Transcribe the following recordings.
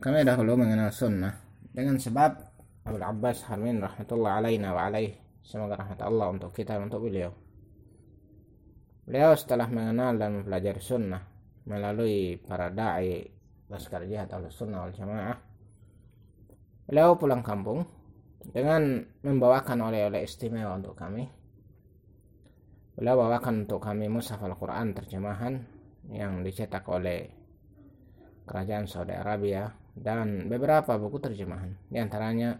kami dahulu mengenal sunnah. Dengan sebab Abu Abbas Harmin rahmatullah alaina wa alaih. Semoga rahmat Allah untuk kita untuk beliau. Beliau setelah mengenal dan mempelajari sunnah melalui para da'i Laskar Jihad al Sunnah wal Jamaah beliau pulang kampung dengan membawakan oleh-oleh istimewa untuk kami. Beliau bawakan untuk kami mushaf Al-Quran terjemahan yang dicetak oleh kerajaan Saudi Arabia dan beberapa buku terjemahan. Di antaranya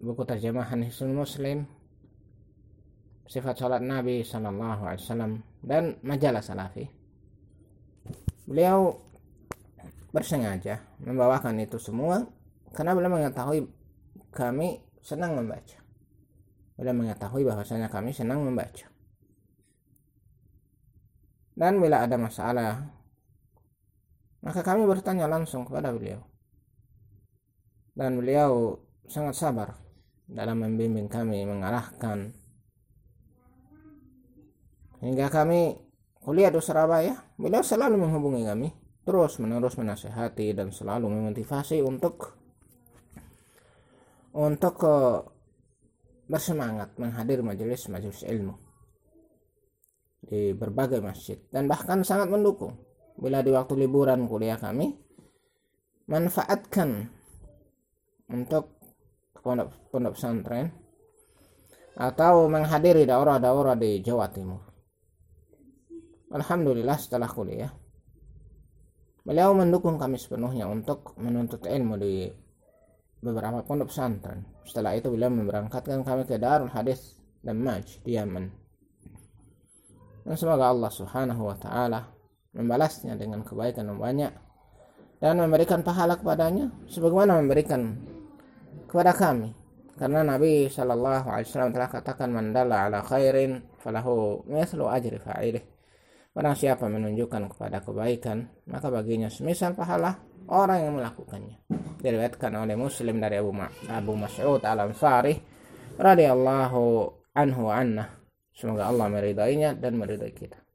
buku terjemahan Hisnul Muslim sifat salat Nabi Sallallahu Alaihi Wasallam dan majalah Salafi. Beliau bersengaja membawakan itu semua karena beliau mengetahui kami senang membaca. Beliau mengetahui bahwasanya kami senang membaca. Dan bila ada masalah maka kami bertanya langsung kepada beliau. Dan beliau sangat sabar dalam membimbing kami, mengarahkan. Hingga kami kuliah di Surabaya, beliau selalu menghubungi kami, terus menerus menasehati dan selalu memotivasi untuk untuk uh, bersemangat menghadiri majelis-majelis ilmu di berbagai masjid dan bahkan sangat mendukung bila di waktu liburan kuliah kami manfaatkan untuk pondok pondok pesantren atau menghadiri daurah-daurah di Jawa Timur. Alhamdulillah setelah kuliah beliau mendukung kami sepenuhnya untuk menuntut ilmu di beberapa pondok pesantren. Setelah itu beliau memberangkatkan kami ke Darul Hadis Damaj di Yaman. Dan semoga Allah Subhanahu wa taala membalasnya dengan kebaikan yang banyak dan memberikan pahala kepadanya sebagaimana memberikan kepada kami. Karena Nabi Shallallahu Alaihi Wasallam telah katakan mandala ala khairin falahu mithlu ajri fa'ilih. Barang siapa menunjukkan kepada kebaikan maka baginya semisal pahala orang yang melakukannya. Diriwayatkan oleh Muslim dari Abu, Ma Abu Mas'ud Al Ansari radhiyallahu anhu anna. Semoga Allah meridainya dan meridai kita